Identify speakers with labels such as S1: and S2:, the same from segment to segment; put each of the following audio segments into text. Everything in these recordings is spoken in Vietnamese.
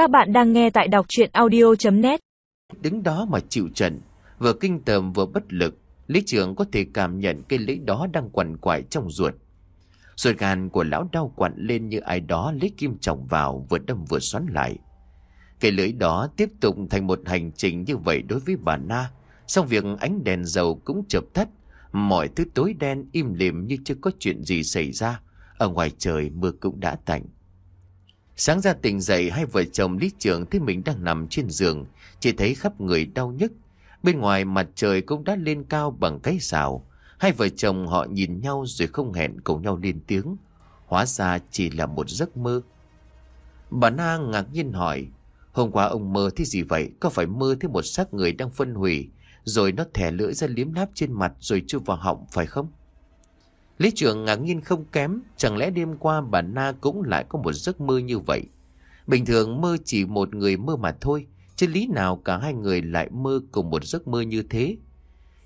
S1: Các bạn đang nghe tại đọc chuyện audio.net
S2: Đứng đó mà chịu trận, vừa kinh tởm vừa bất lực, lý trưởng có thể cảm nhận cái lưỡi đó đang quằn quại trong ruột. Ruột gan của lão đau quặn lên như ai đó lấy kim trọng vào vừa đâm vừa xoắn lại. cái lưỡi đó tiếp tục thành một hành trình như vậy đối với bà Na. Xong việc ánh đèn dầu cũng chợp tắt, mọi thứ tối đen im lìm như chưa có chuyện gì xảy ra. Ở ngoài trời mưa cũng đã tạnh. Sáng ra tỉnh dậy hai vợ chồng lý Trường thấy mình đang nằm trên giường, chỉ thấy khắp người đau nhức. Bên ngoài mặt trời cũng đã lên cao bằng cái xào. Hai vợ chồng họ nhìn nhau rồi không hẹn cùng nhau lên tiếng. Hóa ra chỉ là một giấc mơ. Bà Na ngạc nhiên hỏi, hôm qua ông mơ thấy gì vậy? Có phải mơ thấy một xác người đang phân hủy, rồi nó thẻ lưỡi ra liếm láp trên mặt rồi chui vào họng phải không? Lý trưởng ngạc nhiên không kém, chẳng lẽ đêm qua bà Na cũng lại có một giấc mơ như vậy? Bình thường mơ chỉ một người mơ mà thôi, chứ lý nào cả hai người lại mơ cùng một giấc mơ như thế?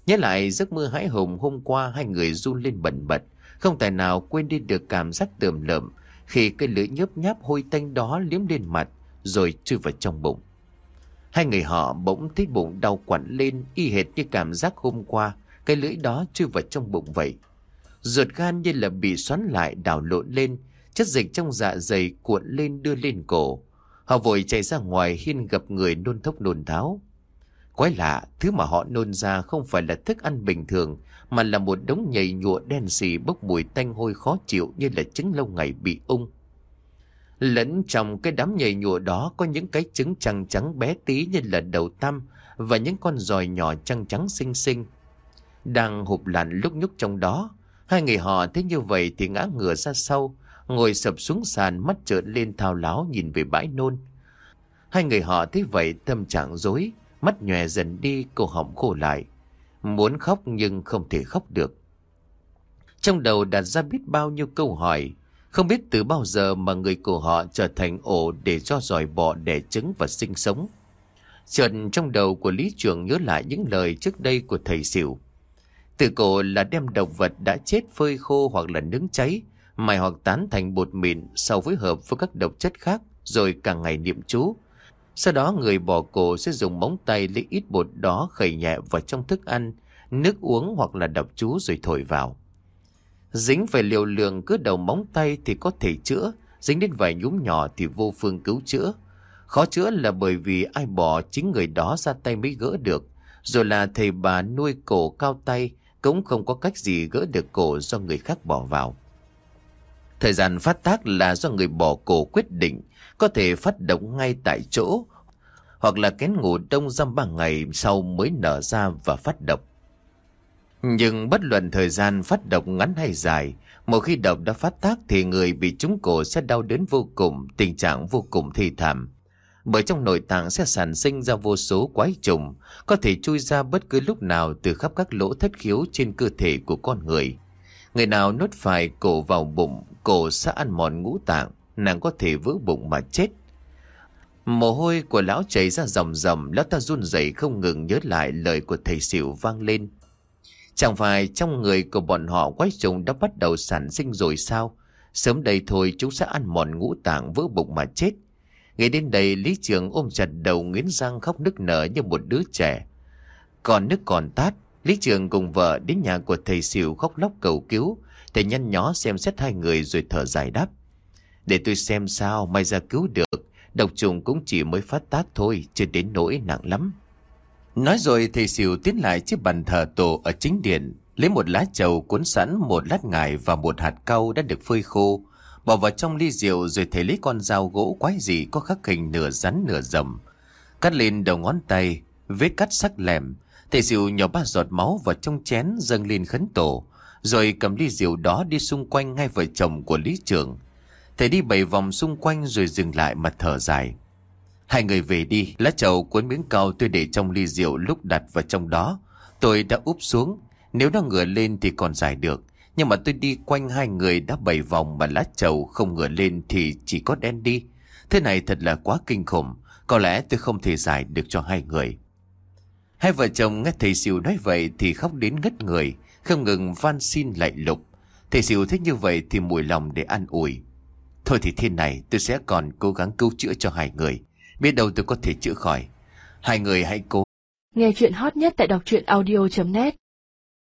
S2: Nhớ lại giấc mơ hãi hùng hôm qua hai người run lên bẩn bật, không tài nào quên đi được cảm giác tườm lợm khi cây lưỡi nhớp nháp hôi tanh đó liếm lên mặt rồi chui vào trong bụng. Hai người họ bỗng thấy bụng đau quặn lên y hệt như cảm giác hôm qua cây lưỡi đó chui vào trong bụng vậy. Ruột gan như là bị xoắn lại đảo lộn lên, chất dịch trong dạ dày cuộn lên đưa lên cổ. Họ vội chạy ra ngoài hiên gặp người nôn thốc nôn tháo. Quái lạ, thứ mà họ nôn ra không phải là thức ăn bình thường, mà là một đống nhầy nhụa đen xì bốc mùi tanh hôi khó chịu như là trứng lâu ngày bị ung. Lẫn trong cái đám nhầy nhụa đó có những cái trứng trắng trắng bé tí như là đầu tăm và những con giòi nhỏ trắng trắng xinh xinh. Đang hụp lặn lúc nhúc trong đó, hai người họ thấy như vậy thì ngã ngửa ra sau, ngồi sập xuống sàn mắt trợn lên thao láo nhìn về bãi nôn. Hai người họ thấy vậy tâm trạng dối, mắt nhòe dần đi, cổ họng khô lại. Muốn khóc nhưng không thể khóc được. Trong đầu đặt ra biết bao nhiêu câu hỏi, không biết từ bao giờ mà người của họ trở thành ổ để cho dòi bọ đẻ trứng và sinh sống. Chợt trong đầu của lý trưởng nhớ lại những lời trước đây của thầy xỉu. Từ cổ là đem động vật đã chết phơi khô hoặc là nướng cháy, mài hoặc tán thành bột mịn sau phối hợp với các độc chất khác rồi càng ngày niệm chú. Sau đó người bỏ cổ sẽ dùng móng tay lấy ít bột đó khẩy nhẹ vào trong thức ăn, nước uống hoặc là đọc chú rồi thổi vào. Dính về liều lượng cứ đầu móng tay thì có thể chữa, dính đến vài nhúm nhỏ thì vô phương cứu chữa. Khó chữa là bởi vì ai bỏ chính người đó ra tay mới gỡ được, rồi là thầy bà nuôi cổ cao tay cũng không có cách gì gỡ được cổ do người khác bỏ vào. Thời gian phát tác là do người bỏ cổ quyết định, có thể phát động ngay tại chỗ, hoặc là kén ngủ đông dăm ba ngày sau mới nở ra và phát độc. Nhưng bất luận thời gian phát độc ngắn hay dài, một khi độc đã phát tác thì người bị trúng cổ sẽ đau đớn vô cùng, tình trạng vô cùng thi thảm. Bởi trong nội tạng sẽ sản sinh ra vô số quái trùng, có thể chui ra bất cứ lúc nào từ khắp các lỗ thất khiếu trên cơ thể của con người. Người nào nuốt phải cổ vào bụng, cổ sẽ ăn mòn ngũ tạng, nàng có thể vỡ bụng mà chết. Mồ hôi của lão chảy ra ròng ròng, lão ta run rẩy không ngừng nhớ lại lời của thầy xỉu vang lên. Chẳng phải trong người của bọn họ quái trùng đã bắt đầu sản sinh rồi sao? Sớm đây thôi chúng sẽ ăn mòn ngũ tạng vỡ bụng mà chết. Nghĩ đến đây Lý Trường ôm chặt đầu nghiến răng khóc nức nở như một đứa trẻ. Còn nước còn tát, Lý Trường cùng vợ đến nhà của thầy xỉu khóc lóc cầu cứu. Thầy nhăn nhó xem xét hai người rồi thở dài đáp. Để tôi xem sao may ra cứu được. Độc trùng cũng chỉ mới phát tác thôi, chưa đến nỗi nặng lắm. Nói rồi thầy xỉu tiến lại chiếc bàn thờ tổ ở chính điện, lấy một lá trầu cuốn sẵn một lát ngải và một hạt cau đã được phơi khô, bỏ vào trong ly rượu rồi thấy lấy con dao gỗ quái dị có khắc hình nửa rắn nửa rầm. Cắt lên đầu ngón tay, vết cắt sắc lẻm, thầy rượu nhỏ ba giọt máu vào trong chén dâng lên khấn tổ, rồi cầm ly rượu đó đi xung quanh ngay vợ chồng của lý trưởng. Thầy đi bảy vòng xung quanh rồi dừng lại mà thở dài. Hai người về đi, lá trầu cuốn miếng cao tôi để trong ly rượu lúc đặt vào trong đó. Tôi đã úp xuống, nếu nó ngửa lên thì còn giải được. Nhưng mà tôi đi quanh hai người đã bảy vòng mà lá trầu không ngửa lên thì chỉ có đen đi. Thế này thật là quá kinh khủng, có lẽ tôi không thể giải được cho hai người. Hai vợ chồng nghe thầy siêu nói vậy thì khóc đến ngất người, không ngừng van xin lạy lục. Thầy siêu thích như vậy thì mùi lòng để an ủi. Thôi thì thiên này tôi sẽ còn cố gắng cứu chữa cho hai người. Biết đâu tôi có thể chữa khỏi Hai người hãy cố
S3: Nghe chuyện hot nhất tại đọc truyện audio.net